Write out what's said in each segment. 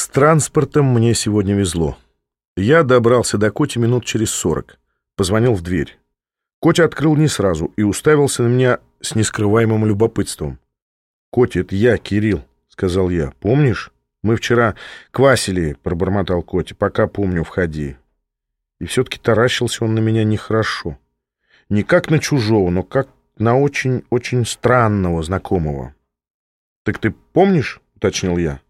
С транспортом мне сегодня везло. Я добрался до Коти минут через сорок. Позвонил в дверь. Котя открыл не сразу и уставился на меня с нескрываемым любопытством. «Котя, это я, Кирилл», — сказал я. «Помнишь? Мы вчера квасили», — пробормотал Котя. «Пока помню, входи». И все-таки таращился он на меня нехорошо. Не как на чужого, но как на очень-очень странного знакомого. «Так ты помнишь?» — уточнил я.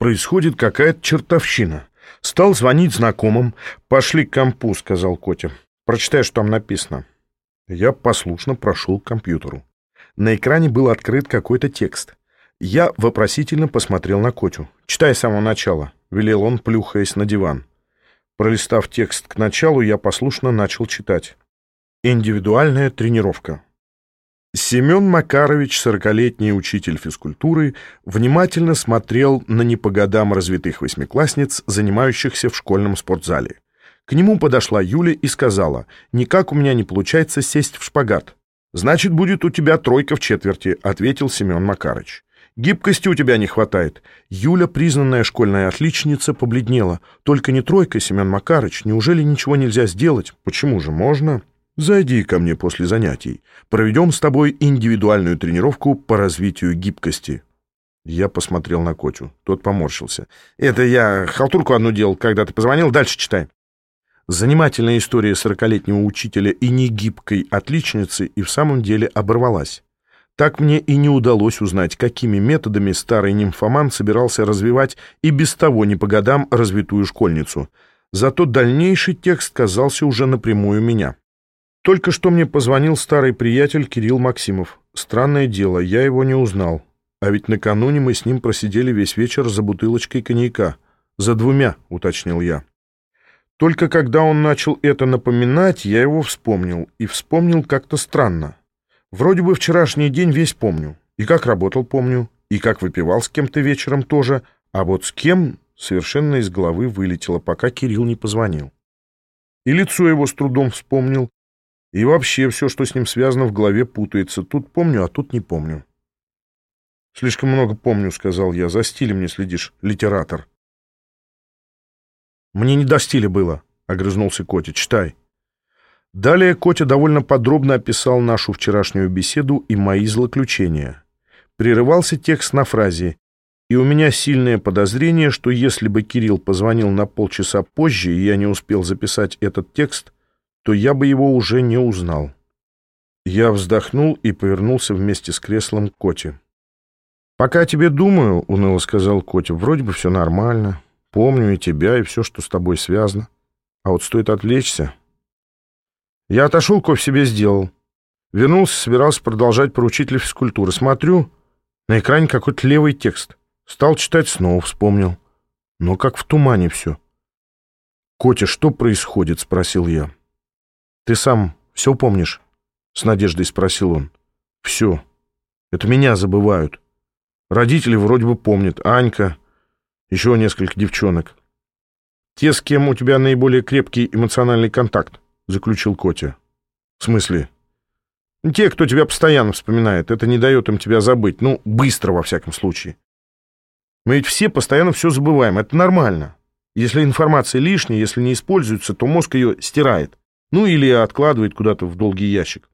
«Происходит какая-то чертовщина. Стал звонить знакомым. Пошли к компу», — сказал Котя. «Прочитай, что там написано». Я послушно прошел к компьютеру. На экране был открыт какой-то текст. Я вопросительно посмотрел на Котю. «Читай с самого начала», — велел он, плюхаясь на диван. Пролистав текст к началу, я послушно начал читать. Индивидуальная тренировка. Семен Макарович, сорокалетний учитель физкультуры, внимательно смотрел на не по годам развитых восьмиклассниц, занимающихся в школьном спортзале. К нему подошла Юля и сказала, «Никак у меня не получается сесть в шпагат». «Значит, будет у тебя тройка в четверти», — ответил Семен Макарыч. «Гибкости у тебя не хватает». Юля, признанная школьная отличница, побледнела. «Только не тройка, Семен Макарыч. Неужели ничего нельзя сделать? Почему же можно?» «Зайди ко мне после занятий. Проведем с тобой индивидуальную тренировку по развитию гибкости». Я посмотрел на Котю. Тот поморщился. «Это я халтурку одну делал, когда ты позвонил. Дальше читай». Занимательная история сорокалетнего учителя и негибкой отличницы и в самом деле оборвалась. Так мне и не удалось узнать, какими методами старый нимфоман собирался развивать и без того не по годам развитую школьницу. Зато дальнейший текст казался уже напрямую меня. Только что мне позвонил старый приятель Кирилл Максимов. Странное дело, я его не узнал. А ведь накануне мы с ним просидели весь вечер за бутылочкой коньяка. За двумя, уточнил я. Только когда он начал это напоминать, я его вспомнил. И вспомнил как-то странно. Вроде бы вчерашний день весь помню. И как работал помню. И как выпивал с кем-то вечером тоже. А вот с кем совершенно из головы вылетело, пока Кирилл не позвонил. И лицо его с трудом вспомнил. И вообще все, что с ним связано, в голове путается. Тут помню, а тут не помню. «Слишком много помню», — сказал я. «За стилем не следишь, литератор». «Мне не до стиля было», — огрызнулся Котя. «Читай». Далее Котя довольно подробно описал нашу вчерашнюю беседу и мои злоключения. Прерывался текст на фразе «И у меня сильное подозрение, что если бы Кирилл позвонил на полчаса позже, и я не успел записать этот текст, то я бы его уже не узнал». Я вздохнул и повернулся вместе с креслом к Коте. «Пока тебе думаю», — уныло сказал Котя, — «вроде бы все нормально». Помню и тебя, и все, что с тобой связано. А вот стоит отвлечься. Я отошел, кофе себе сделал. Вернулся, собирался продолжать про учителя физкультуры. Смотрю, на экране какой-то левый текст. Стал читать, снова вспомнил. Но как в тумане все. «Котя, что происходит?» — спросил я. «Ты сам все помнишь?» — с надеждой спросил он. «Все. Это меня забывают. Родители вроде бы помнят. Анька, еще несколько девчонок. «Те, с кем у тебя наиболее крепкий эмоциональный контакт», — заключил Котя. «В смысле?» «Те, кто тебя постоянно вспоминает. Это не дает им тебя забыть. Ну, быстро, во всяком случае. Мы ведь все постоянно все забываем. Это нормально. Если информация лишняя, если не используется, то мозг ее стирает. Ну, или откладывает куда-то в долгий ящик.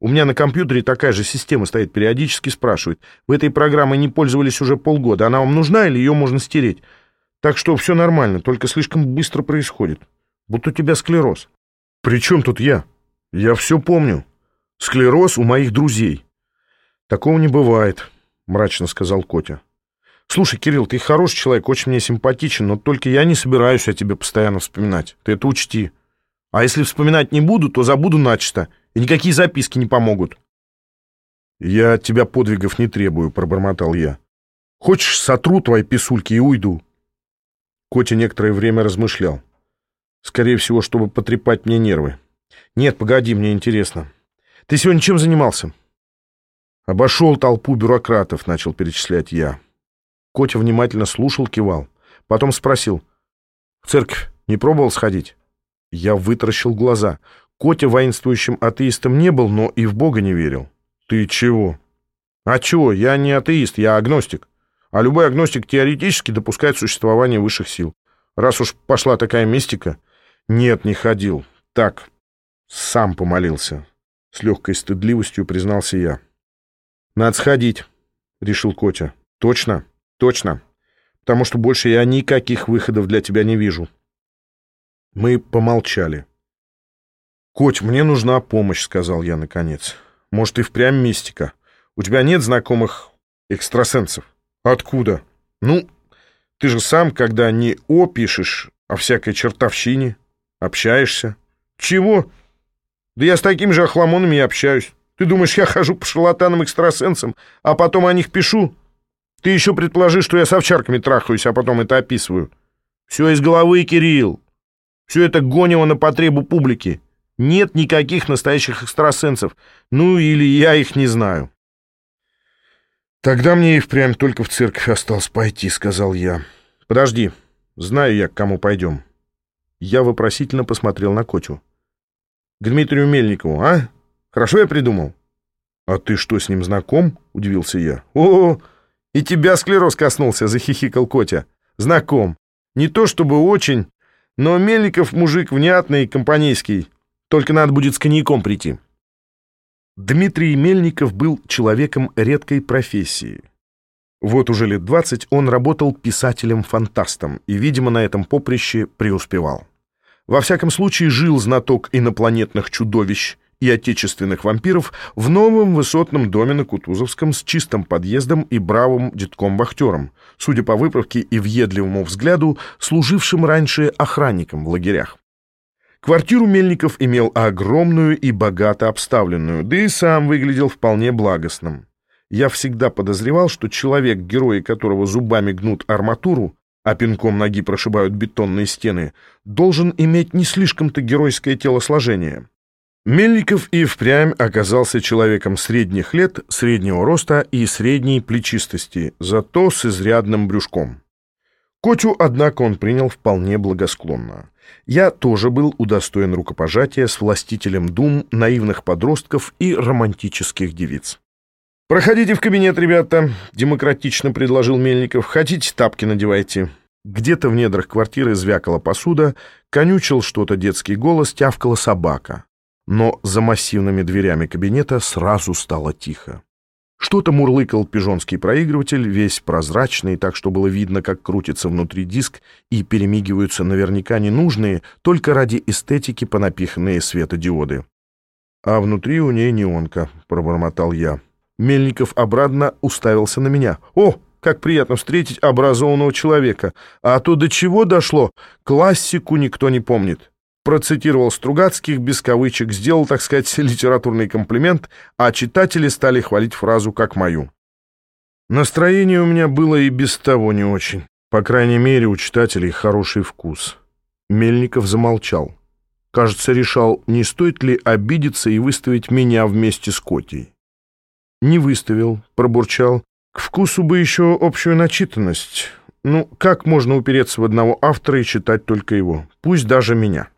У меня на компьютере такая же система стоит, периодически спрашивает. Вы этой программой не пользовались уже полгода. Она вам нужна или ее можно стереть? Так что все нормально, только слишком быстро происходит. Будто у тебя склероз. При чем тут я? Я все помню. Склероз у моих друзей. Такого не бывает, мрачно сказал Котя. Слушай, Кирилл, ты хороший человек, очень мне симпатичен, но только я не собираюсь о тебе постоянно вспоминать. Ты это учти. А если вспоминать не буду, то забуду начисто и никакие записки не помогут. «Я от тебя подвигов не требую», — пробормотал я. «Хочешь, сотру твои писульки и уйду?» Котя некоторое время размышлял. Скорее всего, чтобы потрепать мне нервы. «Нет, погоди, мне интересно. Ты сегодня чем занимался?» «Обошел толпу бюрократов», — начал перечислять я. Котя внимательно слушал, кивал. Потом спросил. «В церковь не пробовал сходить?» Я вытаращил глаза. Котя воинствующим атеистом не был, но и в Бога не верил. Ты чего? А чего? Я не атеист, я агностик. А любой агностик теоретически допускает существование высших сил. Раз уж пошла такая мистика... Нет, не ходил. Так, сам помолился. С легкой стыдливостью признался я. Надо сходить, решил Котя. Точно? Точно. Потому что больше я никаких выходов для тебя не вижу. Мы помолчали. «Коть, мне нужна помощь», — сказал я наконец. «Может, и впрямь мистика. У тебя нет знакомых экстрасенсов?» «Откуда?» «Ну, ты же сам, когда не «о» пишешь, а всякой чертовщине, общаешься». «Чего?» «Да я с такими же охламонами и общаюсь. Ты думаешь, я хожу по шарлатанам-экстрасенсам, а потом о них пишу? Ты еще предположи, что я с овчарками трахаюсь, а потом это описываю. Все из головы, Кирилл. Все это гонево на потребу публики. Нет никаких настоящих экстрасенсов. Ну, или я их не знаю. «Тогда мне и впрямь только в церковь осталось пойти», — сказал я. «Подожди, знаю я, к кому пойдем». Я вопросительно посмотрел на Котю. «К Дмитрию Мельникову, а? Хорошо я придумал?» «А ты что, с ним знаком?» — удивился я. «О, и тебя склероз коснулся», — захихикал Котя. «Знаком. Не то чтобы очень, но Мельников мужик внятный, компанейский. Только надо будет с коньяком прийти. Дмитрий Мельников был человеком редкой профессии. Вот уже лет двадцать он работал писателем-фантастом и, видимо, на этом поприще преуспевал. Во всяком случае, жил знаток инопланетных чудовищ и отечественных вампиров в новом высотном доме на Кутузовском с чистым подъездом и бравым детком-вахтером, судя по выправке и въедливому взгляду, служившим раньше охранником в лагерях. Квартиру Мельников имел огромную и богато обставленную, да и сам выглядел вполне благостным. Я всегда подозревал, что человек, герои которого зубами гнут арматуру, а пинком ноги прошибают бетонные стены, должен иметь не слишком-то геройское телосложение. Мельников и впрямь оказался человеком средних лет, среднего роста и средней плечистости, зато с изрядным брюшком. Котю, однако, он принял вполне благосклонно. Я тоже был удостоен рукопожатия с властителем дум, наивных подростков и романтических девиц. «Проходите в кабинет, ребята», — демократично предложил Мельников. «Хотите, тапки надевайте». Где-то в недрах квартиры звякала посуда, конючил что-то детский голос, тявкала собака. Но за массивными дверями кабинета сразу стало тихо. Что-то мурлыкал пижонский проигрыватель, весь прозрачный, так что было видно, как крутится внутри диск и перемигиваются наверняка ненужные, только ради эстетики понапиханные светодиоды. «А внутри у ней неонка», — пробормотал я. Мельников обратно уставился на меня. «О, как приятно встретить образованного человека! А то до чего дошло? Классику никто не помнит» процитировал Стругацких без кавычек, сделал, так сказать, литературный комплимент, а читатели стали хвалить фразу как мою. Настроение у меня было и без того не очень. По крайней мере, у читателей хороший вкус. Мельников замолчал. Кажется, решал, не стоит ли обидеться и выставить меня вместе с Котей. Не выставил, пробурчал. К вкусу бы еще общую начитанность. Ну, как можно упереться в одного автора и читать только его? Пусть даже меня.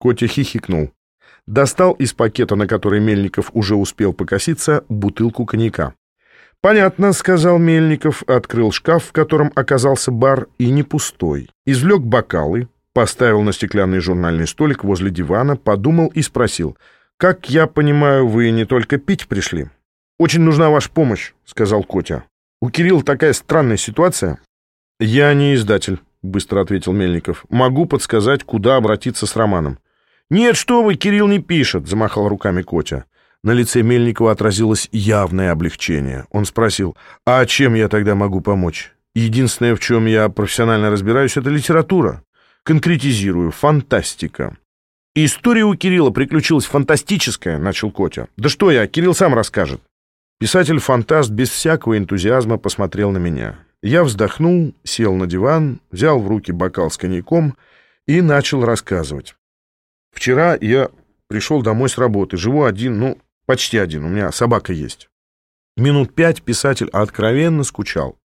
Котя хихикнул. Достал из пакета, на который Мельников уже успел покоситься, бутылку коньяка. «Понятно», — сказал Мельников, открыл шкаф, в котором оказался бар, и не пустой. Извлек бокалы, поставил на стеклянный журнальный столик возле дивана, подумал и спросил. «Как я понимаю, вы не только пить пришли?» «Очень нужна ваша помощь», — сказал Котя. «У Кирилла такая странная ситуация». «Я не издатель», — быстро ответил Мельников. «Могу подсказать, куда обратиться с романом». «Нет, что вы, Кирилл не пишет», — замахал руками Котя. На лице Мельникова отразилось явное облегчение. Он спросил, «А чем я тогда могу помочь? Единственное, в чем я профессионально разбираюсь, это литература. Конкретизирую, фантастика». «История у Кирилла приключилась фантастическая», — начал Котя. «Да что я, Кирилл сам расскажет». Писатель-фантаст без всякого энтузиазма посмотрел на меня. Я вздохнул, сел на диван, взял в руки бокал с коньяком и начал рассказывать. Вчера я пришел домой с работы, живу один, ну, почти один, у меня собака есть. Минут пять писатель откровенно скучал.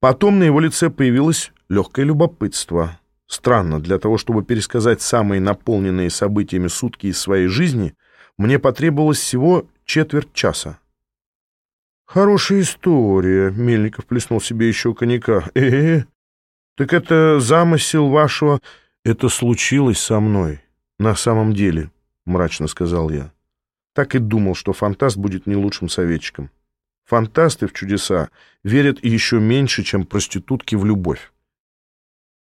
Потом на его лице появилось легкое любопытство. Странно, для того, чтобы пересказать самые наполненные событиями сутки из своей жизни, мне потребовалось всего четверть часа. «Хорошая история», — Мельников плеснул себе еще коньяка. э э так это замысел вашего...» «Это случилось со мной, на самом деле», — мрачно сказал я. Так и думал, что фантаст будет не лучшим советчиком. Фантасты в чудеса верят еще меньше, чем проститутки в любовь.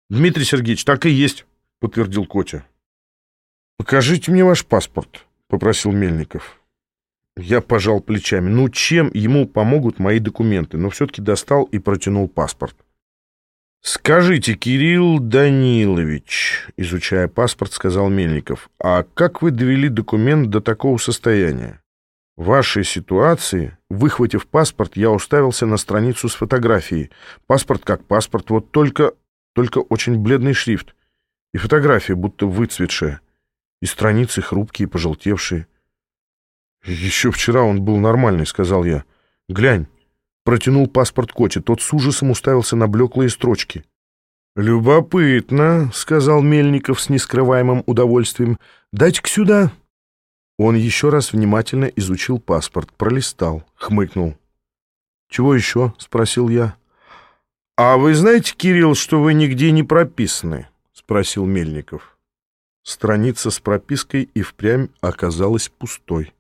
«Дмитрий Сергеевич, так и есть», — подтвердил Котя. «Покажите мне ваш паспорт», — попросил Мельников. Я пожал плечами. Ну, чем ему помогут мои документы? Но все-таки достал и протянул паспорт. «Скажите, Кирилл Данилович», — изучая паспорт, сказал Мельников, «а как вы довели документ до такого состояния? В вашей ситуации, выхватив паспорт, я уставился на страницу с фотографией. Паспорт как паспорт, вот только, только очень бледный шрифт. И фотография будто выцветшая, и страницы хрупкие, пожелтевшие. «Еще вчера он был нормальный», — сказал я. «Глянь». Протянул паспорт Коте. Тот с ужасом уставился на блеклые строчки. «Любопытно», — сказал Мельников с нескрываемым удовольствием. «Дайте-ка сюда». Он еще раз внимательно изучил паспорт, пролистал, хмыкнул. «Чего еще?» — спросил я. «А вы знаете, Кирилл, что вы нигде не прописаны?» — спросил Мельников. Страница с пропиской и впрямь оказалась пустой.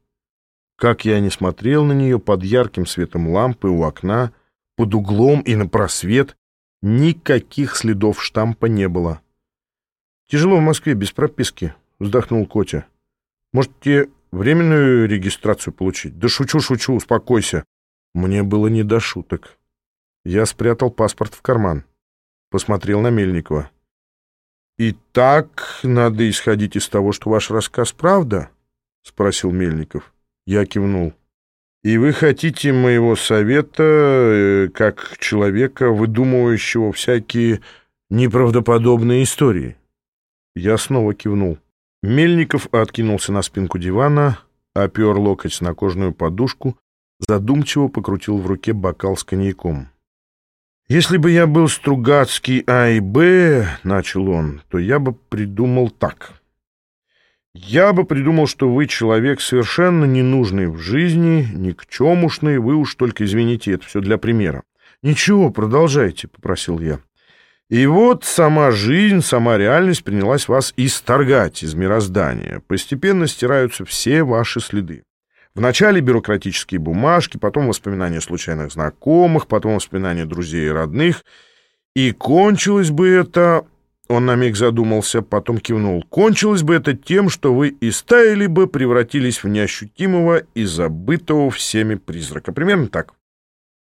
Как я не смотрел на нее под ярким светом лампы у окна, под углом и на просвет, никаких следов штампа не было. «Тяжело в Москве без прописки», — вздохнул Котя. «Может, тебе временную регистрацию получить?» «Да шучу, шучу, успокойся». Мне было не до шуток. Я спрятал паспорт в карман. Посмотрел на Мельникова. «И так надо исходить из того, что ваш рассказ правда?» — спросил Мельников. Я кивнул. «И вы хотите моего совета, э, как человека, выдумывающего всякие неправдоподобные истории?» Я снова кивнул. Мельников откинулся на спинку дивана, опер локоть на кожаную подушку, задумчиво покрутил в руке бокал с коньяком. «Если бы я был Стругацкий А и Б, — начал он, — то я бы придумал так. Я бы придумал, что вы человек совершенно ненужный в жизни, никчемушный, вы уж только извините, это все для примера. Ничего, продолжайте, попросил я. И вот сама жизнь, сама реальность принялась вас исторгать из мироздания. Постепенно стираются все ваши следы. Вначале бюрократические бумажки, потом воспоминания случайных знакомых, потом воспоминания друзей и родных. И кончилось бы это он на миг задумался, потом кивнул. «Кончилось бы это тем, что вы и стаяли бы, превратились в неощутимого и забытого всеми призрака. Примерно так».